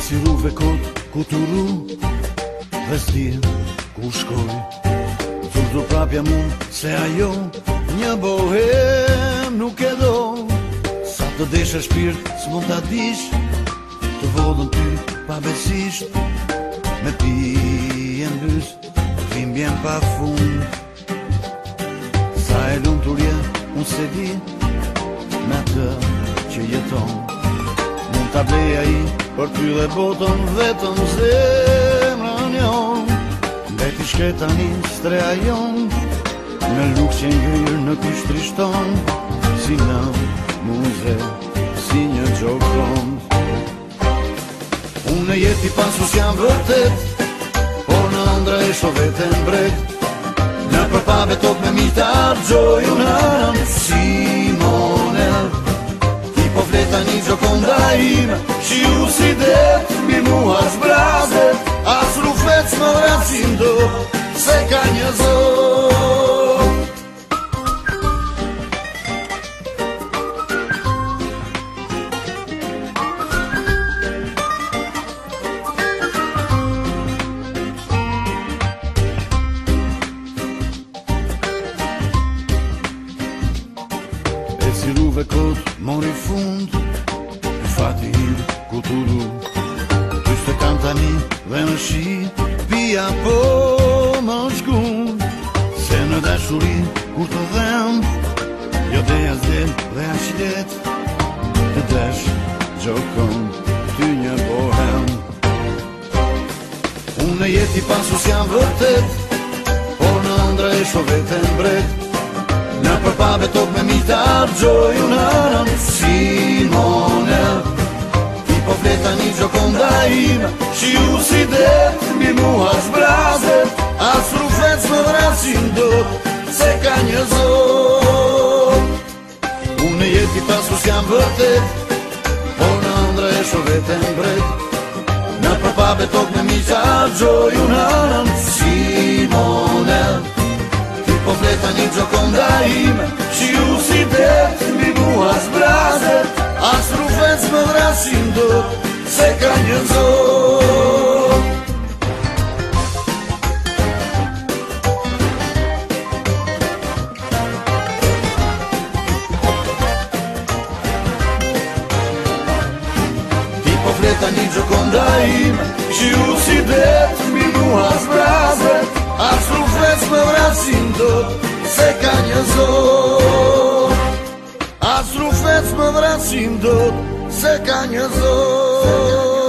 ciru ve kod, ku tu ru vesti ku shkoj tu do prapja mu se ajo një bohem nuk e do sa te desha spirt smund ta dish te vodon ty pa besisht me ti e mbys vim bien pa fund sa e rje, un se di me të që jeton ta bleja i Por ty dhe botën vetëm zemra njën Dhe ti shketa një strea jon Në lukë që ngrirë në kushtrishton Si në muze, si një gjokon Unë në jeti pasus jam vërtet Por në andra e shovete në bret Në përpave top me mita gjoj Unë në Украина, чию сиде, мимо аз бразе, аз руфец мрацин до, сека не зор. Silva Couto, Morifundo T'i ku tudu Tu se kanta ni dhe në shi Pia po më shku Se në dashuri kur të dhem Jo dhe as dhe dhe as qitet Të desh gjokon ty një bohem Unë e jeti pasus si janë vërtet Por në andre e shovet e mbret Në përpave tok me mitar arë gjoj unë aranë Si mon Ti përfleta një gjokon da ime Shqiu si det, mi mua që brazet A më vrasim do Se ka një zonë Unë jeti pasus jam vërtet Por në andrë e shoveten bret Në përpabe tokë në miqat Gjoju në rëndë, Shimonet Ti përfleta po një gjokon da ime smo vrasim do sekanja Tipo fleta din Gioconda im Și usidet as zbrază Ați fluvesc mă vrasim tot Se canhazou Ați fluvesc mă vrasim tot você ganhou.